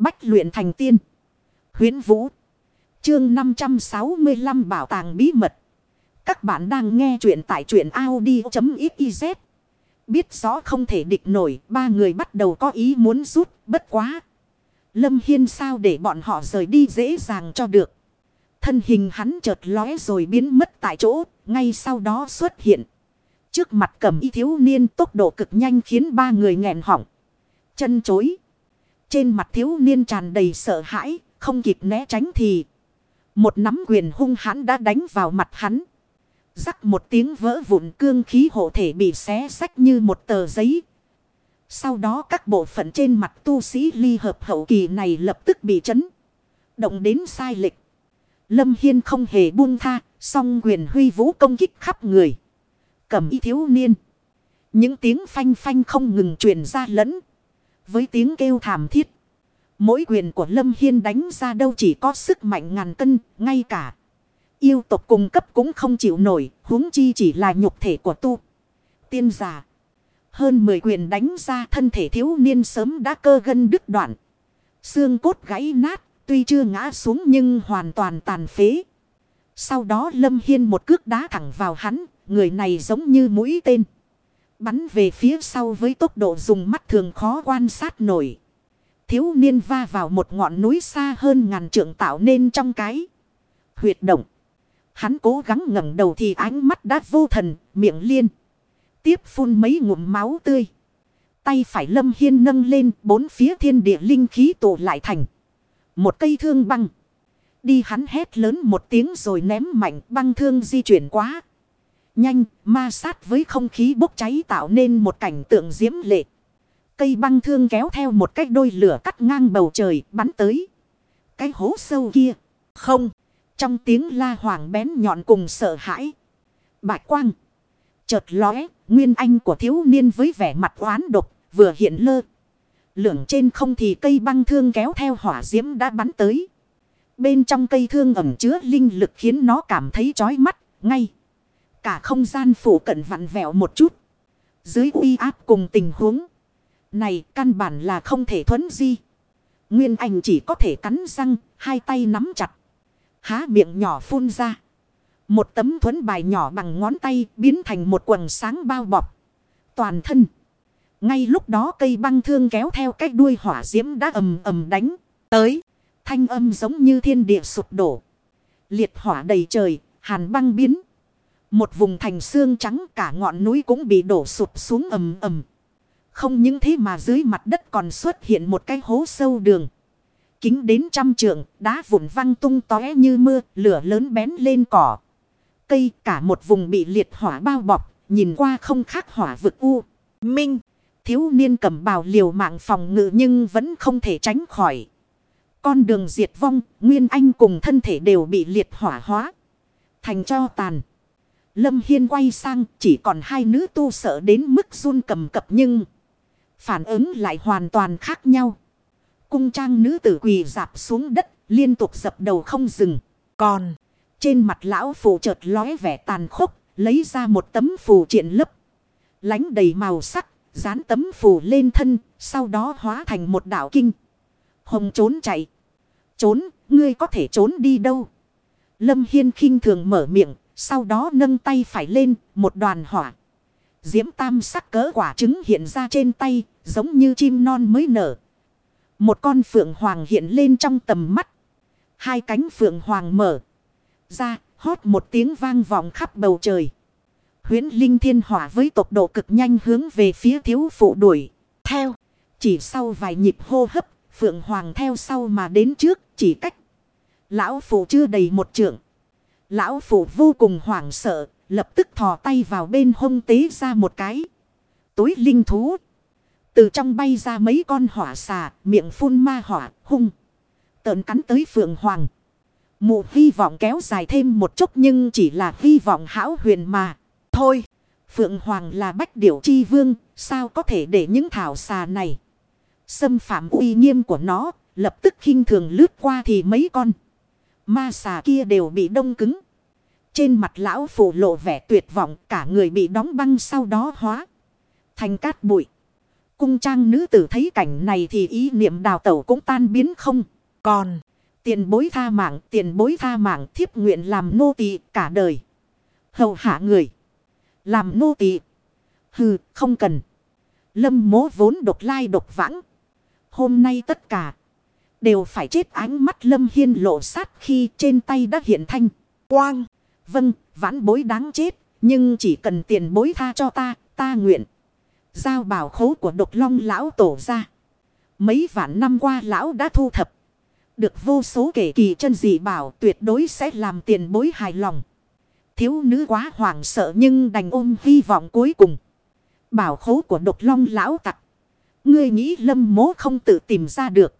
Bách luyện thành tiên. huyễn Vũ. Chương 565 Bảo tàng bí mật. Các bạn đang nghe truyện tại truyện Audi.xyz. Biết rõ không thể địch nổi. Ba người bắt đầu có ý muốn rút. Bất quá. Lâm Hiên sao để bọn họ rời đi dễ dàng cho được. Thân hình hắn chợt lóe rồi biến mất tại chỗ. Ngay sau đó xuất hiện. Trước mặt cầm y thiếu niên tốc độ cực nhanh khiến ba người nghẹn họng. Chân chối. Trên mặt thiếu niên tràn đầy sợ hãi. Không kịp né tránh thì. Một nắm quyền hung hãn đã đánh vào mặt hắn. Rắc một tiếng vỡ vụn cương khí hộ thể bị xé sách như một tờ giấy. Sau đó các bộ phận trên mặt tu sĩ ly hợp hậu kỳ này lập tức bị chấn. Động đến sai lệch. Lâm Hiên không hề buông tha, song quyền huy vũ công kích khắp người. Cầm y thiếu niên. Những tiếng phanh phanh không ngừng truyền ra lẫn. Với tiếng kêu thảm thiết. Mỗi quyền của Lâm Hiên đánh ra đâu chỉ có sức mạnh ngàn cân, ngay cả. Yêu tộc cung cấp cũng không chịu nổi, huống chi chỉ là nhục thể của tu. Tiên giả. Hơn 10 quyền đánh ra thân thể thiếu niên sớm đã cơ gân đứt đoạn. Xương cốt gãy nát, tuy chưa ngã xuống nhưng hoàn toàn tàn phế. Sau đó Lâm Hiên một cước đá thẳng vào hắn, người này giống như mũi tên. Bắn về phía sau với tốc độ dùng mắt thường khó quan sát nổi. Thiếu niên va vào một ngọn núi xa hơn ngàn trượng tạo nên trong cái. Huyệt động. Hắn cố gắng ngẩng đầu thì ánh mắt đã vô thần, miệng liên. Tiếp phun mấy ngụm máu tươi. Tay phải lâm hiên nâng lên bốn phía thiên địa linh khí tụ lại thành. Một cây thương băng. Đi hắn hét lớn một tiếng rồi ném mạnh băng thương di chuyển quá. Nhanh, ma sát với không khí bốc cháy tạo nên một cảnh tượng diễm lệ. Cây băng thương kéo theo một cái đôi lửa cắt ngang bầu trời bắn tới. Cái hố sâu kia. Không. Trong tiếng la hoàng bén nhọn cùng sợ hãi. Bạch quang. Chợt lóe. Nguyên anh của thiếu niên với vẻ mặt oán độc. Vừa hiện lơ. Lưỡng trên không thì cây băng thương kéo theo hỏa diễm đã bắn tới. Bên trong cây thương ẩm chứa linh lực khiến nó cảm thấy chói mắt. Ngay. Cả không gian phủ cận vặn vẹo một chút. Dưới uy áp cùng tình huống. Này căn bản là không thể thuấn di. Nguyên ảnh chỉ có thể cắn răng, hai tay nắm chặt. Há miệng nhỏ phun ra. Một tấm thuấn bài nhỏ bằng ngón tay biến thành một quần sáng bao bọc. Toàn thân. Ngay lúc đó cây băng thương kéo theo cách đuôi hỏa diễm đã ầm ầm đánh. Tới. Thanh âm giống như thiên địa sụp đổ. Liệt hỏa đầy trời. Hàn băng biến. Một vùng thành xương trắng cả ngọn núi cũng bị đổ sụp xuống ầm ầm. Không những thế mà dưới mặt đất còn xuất hiện một cái hố sâu đường. Kính đến trăm trượng, đá vụn văng tung tóe như mưa, lửa lớn bén lên cỏ. Cây cả một vùng bị liệt hỏa bao bọc, nhìn qua không khác hỏa vực u. Minh, thiếu niên cầm bào liều mạng phòng ngự nhưng vẫn không thể tránh khỏi. Con đường diệt vong, Nguyên Anh cùng thân thể đều bị liệt hỏa hóa. Thành cho tàn. Lâm Hiên quay sang chỉ còn hai nữ tu sợ đến mức run cầm cập nhưng... Phản ứng lại hoàn toàn khác nhau. Cung trang nữ tử quỳ dạp xuống đất, liên tục dập đầu không dừng. Còn, trên mặt lão phù chợt lóe vẻ tàn khốc, lấy ra một tấm phù triện lấp. Lánh đầy màu sắc, dán tấm phù lên thân, sau đó hóa thành một đảo kinh. Hồng trốn chạy. Trốn, ngươi có thể trốn đi đâu? Lâm Hiên khinh thường mở miệng, sau đó nâng tay phải lên, một đoàn hỏa. Diễm tam sắc cỡ quả trứng hiện ra trên tay, giống như chim non mới nở. Một con phượng hoàng hiện lên trong tầm mắt. Hai cánh phượng hoàng mở ra, hót một tiếng vang vọng khắp bầu trời. Huyến linh thiên hỏa với tốc độ cực nhanh hướng về phía thiếu phụ đuổi. Theo, chỉ sau vài nhịp hô hấp, phượng hoàng theo sau mà đến trước, chỉ cách. Lão phụ chưa đầy một trượng. Lão phụ vô cùng hoảng sợ, lập tức thò tay vào bên hông tế ra một cái. Túi linh thú. Từ trong bay ra mấy con hỏa xà, miệng phun ma hỏa, hung. Tợn cắn tới Phượng Hoàng. Mụ hy vọng kéo dài thêm một chút nhưng chỉ là hy vọng hão huyền mà. Thôi, Phượng Hoàng là bách điểu chi vương, sao có thể để những thảo xà này. Xâm phạm uy nghiêm của nó, lập tức khinh thường lướt qua thì mấy con. Ma xà kia đều bị đông cứng. Trên mặt lão phụ lộ vẻ tuyệt vọng cả người bị đóng băng sau đó hóa. Thành cát bụi. Cung trang nữ tử thấy cảnh này thì ý niệm đào tẩu cũng tan biến không. Còn, tiền bối tha mạng, tiền bối tha mạng thiếp nguyện làm nô tỳ cả đời. Hầu hạ người. Làm nô tỳ Hừ, không cần. Lâm mố vốn độc lai độc vãng. Hôm nay tất cả. Đều phải chết ánh mắt lâm hiên lộ sát khi trên tay đã hiện thanh. Quang. Vâng, vãn bối đáng chết. Nhưng chỉ cần tiền bối tha cho ta, ta nguyện. Giao bảo khố của độc long lão tổ ra. Mấy vạn năm qua lão đã thu thập. Được vô số kể kỳ chân dị bảo tuyệt đối sẽ làm tiền bối hài lòng. Thiếu nữ quá hoảng sợ nhưng đành ôm hy vọng cuối cùng. Bảo khố của độc long lão tặc. Ngươi nghĩ lâm mố không tự tìm ra được.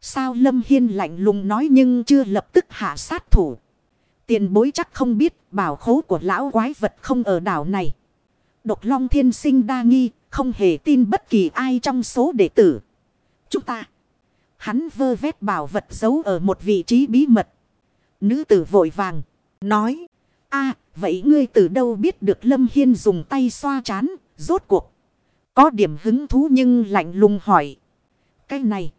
Sao lâm hiên lạnh lùng nói nhưng chưa lập tức hạ sát thủ. Tiền bối chắc không biết bảo khố của lão quái vật không ở đảo này. Độc long thiên sinh đa nghi, không hề tin bất kỳ ai trong số đệ tử. Chúng ta. Hắn vơ vét bảo vật giấu ở một vị trí bí mật. Nữ tử vội vàng. Nói. a vậy ngươi từ đâu biết được Lâm Hiên dùng tay xoa chán. Rốt cuộc. Có điểm hứng thú nhưng lạnh lùng hỏi. Cái này.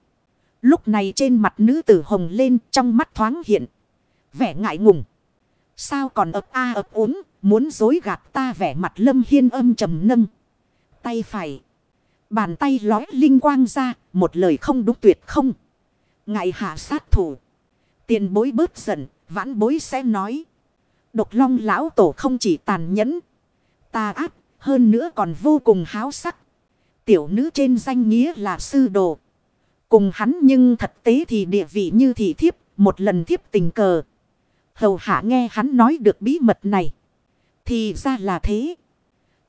Lúc này trên mặt nữ tử hồng lên, trong mắt thoáng hiện. Vẻ ngại ngùng. Sao còn ấp a ấp uống. Muốn dối gạt ta vẻ mặt lâm hiên âm trầm nâng. Tay phải. Bàn tay lói linh quang ra. Một lời không đúng tuyệt không. Ngại hạ sát thủ. Tiền bối bớt giận. Vãn bối sẽ nói. Độc long lão tổ không chỉ tàn nhẫn. Ta áp. Hơn nữa còn vô cùng háo sắc. Tiểu nữ trên danh nghĩa là sư đồ. Cùng hắn nhưng thật tế thì địa vị như thị thiếp. Một lần thiếp tình cờ. Hầu hạ nghe hắn nói được bí mật này. Thì ra là thế.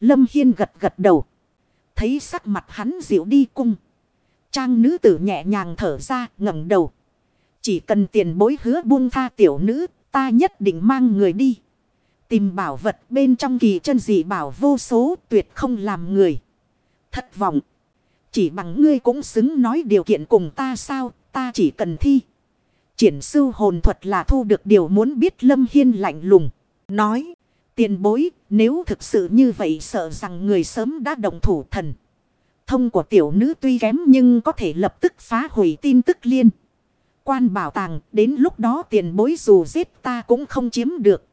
Lâm Hiên gật gật đầu. Thấy sắc mặt hắn dịu đi cung. Trang nữ tử nhẹ nhàng thở ra, ngẩng đầu. Chỉ cần tiền bối hứa buông tha tiểu nữ. Ta nhất định mang người đi. Tìm bảo vật bên trong kỳ chân dị bảo vô số, tuyệt không làm người. Thất vọng. Chỉ bằng ngươi cũng xứng nói điều kiện cùng ta sao. Ta chỉ cần thi. Triển sư hồn thuật là thu được điều muốn biết Lâm Hiên lạnh lùng. Nói. Tiền bối, nếu thực sự như vậy sợ rằng người sớm đã động thủ thần. Thông của tiểu nữ tuy kém nhưng có thể lập tức phá hủy tin tức liên. Quan bảo tàng, đến lúc đó tiền bối dù giết ta cũng không chiếm được.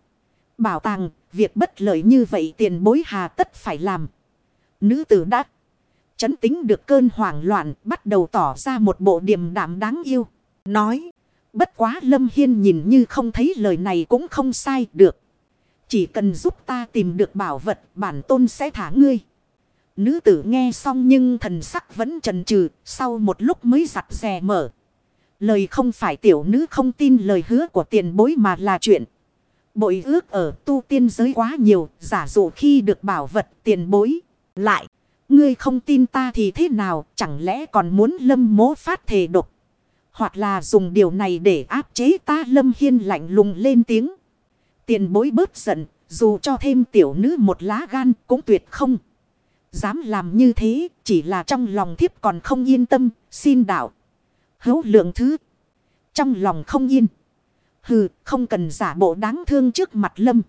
Bảo tàng, việc bất lợi như vậy tiền bối hà tất phải làm. Nữ tử đã chấn tính được cơn hoảng loạn, bắt đầu tỏ ra một bộ điềm đạm đáng yêu. Nói, bất quá Lâm Hiên nhìn như không thấy lời này cũng không sai được. Chỉ cần giúp ta tìm được bảo vật bản tôn sẽ thả ngươi. Nữ tử nghe xong nhưng thần sắc vẫn trần trừ, sau một lúc mới giặt rè mở. Lời không phải tiểu nữ không tin lời hứa của tiền bối mà là chuyện. Bội ước ở tu tiên giới quá nhiều, giả dụ khi được bảo vật tiền bối. Lại, ngươi không tin ta thì thế nào, chẳng lẽ còn muốn lâm mố phát thề độc. Hoặc là dùng điều này để áp chế ta lâm hiên lạnh lùng lên tiếng. Tiền bối bớt giận, dù cho thêm tiểu nữ một lá gan cũng tuyệt không. Dám làm như thế, chỉ là trong lòng thiếp còn không yên tâm, xin đạo. Hấu lượng thứ. Trong lòng không yên. Hừ, không cần giả bộ đáng thương trước mặt lâm.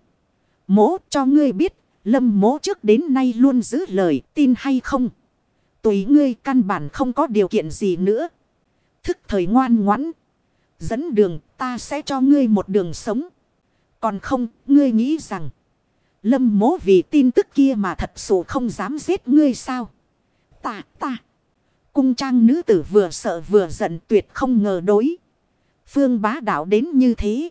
Mố cho ngươi biết, lâm mố trước đến nay luôn giữ lời, tin hay không. Tùy ngươi căn bản không có điều kiện gì nữa. Thức thời ngoan ngoãn. Dẫn đường ta sẽ cho ngươi một đường sống. Còn không, ngươi nghĩ rằng. Lâm mố vì tin tức kia mà thật sự không dám giết ngươi sao. Ta, ta. Cung trang nữ tử vừa sợ vừa giận tuyệt không ngờ đối. Phương bá đạo đến như thế.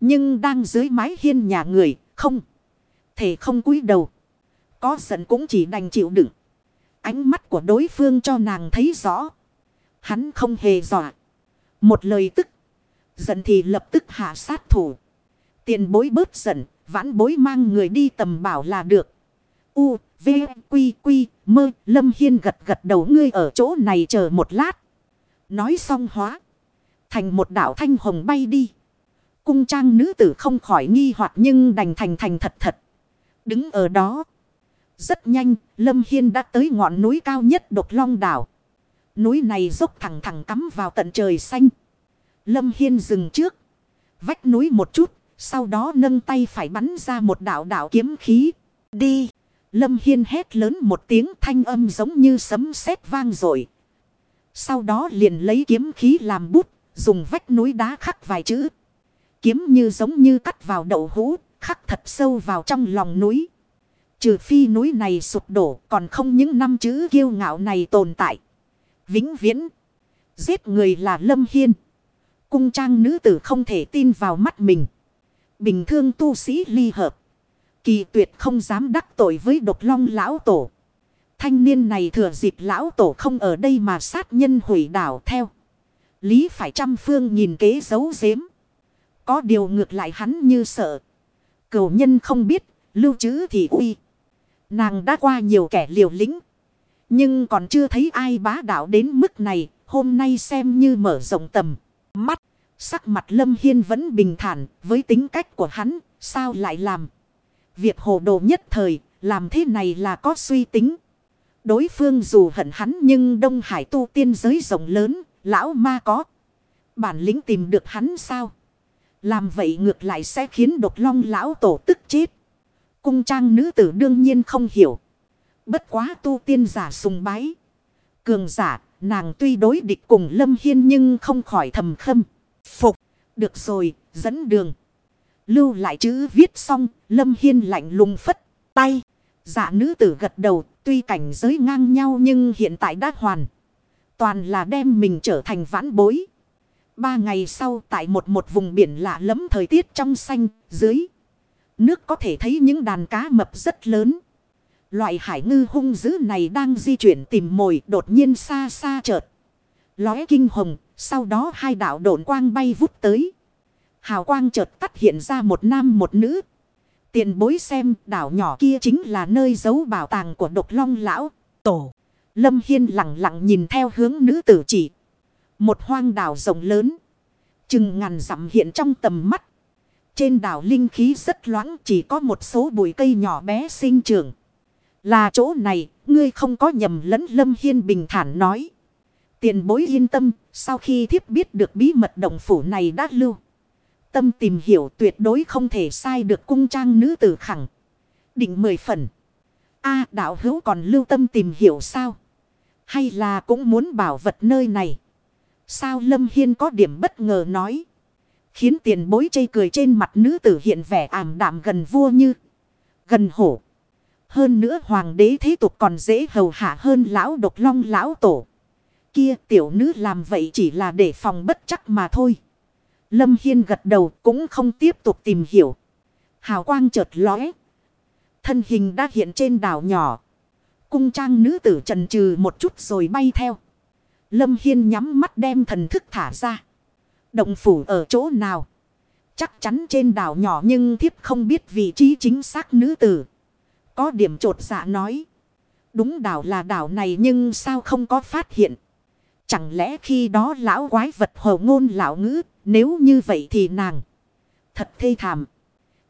Nhưng đang dưới mái hiên nhà người, không. Thể không cúi đầu. Có giận cũng chỉ đành chịu đựng. Ánh mắt của đối phương cho nàng thấy rõ. Hắn không hề dọa. Một lời tức. Giận thì lập tức hạ sát thủ. Tiền bối bớt giận. Vãn bối mang người đi tầm bảo là được. U, V, Quy, Quy, Mơ. Lâm Hiên gật gật đầu ngươi ở chỗ này chờ một lát. Nói xong hóa. Thành một đảo thanh hồng bay đi. Cung trang nữ tử không khỏi nghi hoặc nhưng đành thành thành thật thật. Đứng ở đó. Rất nhanh, Lâm Hiên đã tới ngọn núi cao nhất độc long đảo. Núi này dốc thẳng thẳng cắm vào tận trời xanh. Lâm Hiên dừng trước. Vách núi một chút, sau đó nâng tay phải bắn ra một đảo đảo kiếm khí. Đi! Lâm Hiên hét lớn một tiếng thanh âm giống như sấm sét vang rồi. Sau đó liền lấy kiếm khí làm bút, dùng vách núi đá khắc vài chữ. Kiếm như giống như cắt vào đậu hũ, khắc thật sâu vào trong lòng núi. Trừ phi núi này sụp đổ, còn không những năm chữ kiêu ngạo này tồn tại. Vĩnh viễn, giết người là Lâm Hiên. Cung trang nữ tử không thể tin vào mắt mình. Bình thương tu sĩ ly hợp. Kỳ tuyệt không dám đắc tội với độc long lão tổ. Thanh niên này thừa dịp lão tổ không ở đây mà sát nhân hủy đảo theo. Lý phải trăm phương nhìn kế giấu giếm. Có điều ngược lại hắn như sợ. Cầu nhân không biết, lưu trữ thì uy. Nàng đã qua nhiều kẻ liều lĩnh. Nhưng còn chưa thấy ai bá đạo đến mức này, hôm nay xem như mở rộng tầm. Mắt, sắc mặt Lâm Hiên vẫn bình thản, với tính cách của hắn, sao lại làm? Việc hồ đồ nhất thời, làm thế này là có suy tính. Đối phương dù hận hắn nhưng Đông Hải tu tiên giới rộng lớn, lão ma có. Bản lĩnh tìm được hắn sao? Làm vậy ngược lại sẽ khiến độc long lão tổ tức chết. Cung trang nữ tử đương nhiên không hiểu. Bất quá tu tiên giả sùng bái. Cường giả, nàng tuy đối địch cùng Lâm Hiên nhưng không khỏi thầm khâm. Phục, được rồi, dẫn đường. Lưu lại chữ viết xong, Lâm Hiên lạnh lùng phất tay. Dạ nữ tử gật đầu, tuy cảnh giới ngang nhau nhưng hiện tại đã hoàn. Toàn là đem mình trở thành vãn bối. Ba ngày sau tại một một vùng biển lạ lẫm thời tiết trong xanh, dưới. Nước có thể thấy những đàn cá mập rất lớn. Loại hải ngư hung dữ này đang di chuyển tìm mồi đột nhiên xa xa chợt. Lóe kinh hồng, sau đó hai đạo độn quang bay vút tới. Hào quang chợt tắt hiện ra một nam một nữ. Tiền bối xem đảo nhỏ kia chính là nơi giấu bảo tàng của độc long lão, tổ. Lâm Hiên lặng lặng nhìn theo hướng nữ tử chỉ. Một hoang đảo rộng lớn. Chừng ngàn dặm hiện trong tầm mắt. Trên đảo linh khí rất loãng chỉ có một số bụi cây nhỏ bé sinh trưởng. Là chỗ này, ngươi không có nhầm lẫn Lâm Hiên bình thản nói. Tiền bối yên tâm, sau khi thiếp biết được bí mật động phủ này đã lưu. Tâm tìm hiểu tuyệt đối không thể sai được cung trang nữ tử khẳng. Định mười phần. a đạo hữu còn lưu tâm tìm hiểu sao? Hay là cũng muốn bảo vật nơi này? Sao Lâm Hiên có điểm bất ngờ nói? Khiến tiền bối chây cười trên mặt nữ tử hiện vẻ ảm đạm gần vua như. Gần hổ. Hơn nữa hoàng đế thế tục còn dễ hầu hạ hơn lão độc long lão tổ. Kia tiểu nữ làm vậy chỉ là để phòng bất chắc mà thôi. Lâm Hiên gật đầu cũng không tiếp tục tìm hiểu. Hào quang chợt lóe. Thân hình đã hiện trên đảo nhỏ. Cung trang nữ tử trần trừ một chút rồi bay theo. Lâm Hiên nhắm mắt đem thần thức thả ra. Động phủ ở chỗ nào? Chắc chắn trên đảo nhỏ nhưng thiếp không biết vị trí chính xác nữ tử. Có điểm trột dạ nói. Đúng đảo là đảo này nhưng sao không có phát hiện? Chẳng lẽ khi đó lão quái vật hồ ngôn lão ngữ, nếu như vậy thì nàng thật thê thảm.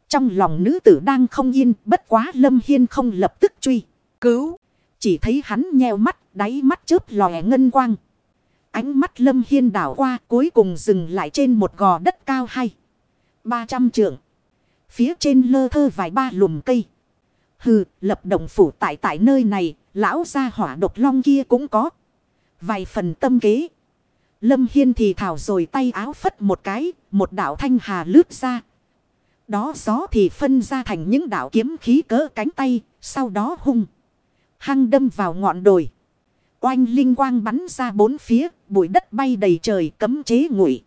Trong lòng nữ tử đang không yên, bất quá Lâm Hiên không lập tức truy, cứu. Chỉ thấy hắn nheo mắt, đáy mắt chớp lòe ngân quang. Ánh mắt Lâm Hiên đảo qua cuối cùng dừng lại trên một gò đất cao hay. 300 trượng. Phía trên lơ thơ vài ba lùm cây. Hừ, lập động phủ tại tại nơi này, lão gia hỏa độc long kia cũng có. Vài phần tâm kế. Lâm Hiên thì thảo rồi tay áo phất một cái, một đảo thanh hà lướt ra. Đó gió thì phân ra thành những đảo kiếm khí cỡ cánh tay, sau đó hung. Hăng đâm vào ngọn đồi. Oanh linh quang bắn ra bốn phía, bụi đất bay đầy trời cấm chế ngụy.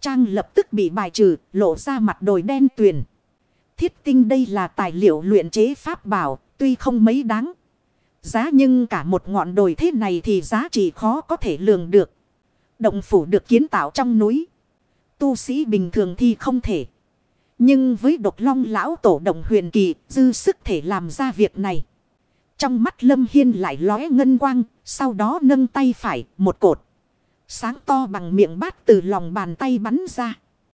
Trang lập tức bị bài trừ, lộ ra mặt đồi đen tuyền. Thiết tinh đây là tài liệu luyện chế pháp bảo, tuy không mấy đáng. Giá nhưng cả một ngọn đồi thế này thì giá trị khó có thể lường được. Động phủ được kiến tạo trong núi. Tu sĩ bình thường thì không thể. Nhưng với độc long lão tổ đồng huyền kỳ, dư sức thể làm ra việc này. Trong mắt Lâm Hiên lại lóe ngân quang, sau đó nâng tay phải, một cột. Sáng to bằng miệng bát từ lòng bàn tay bắn ra.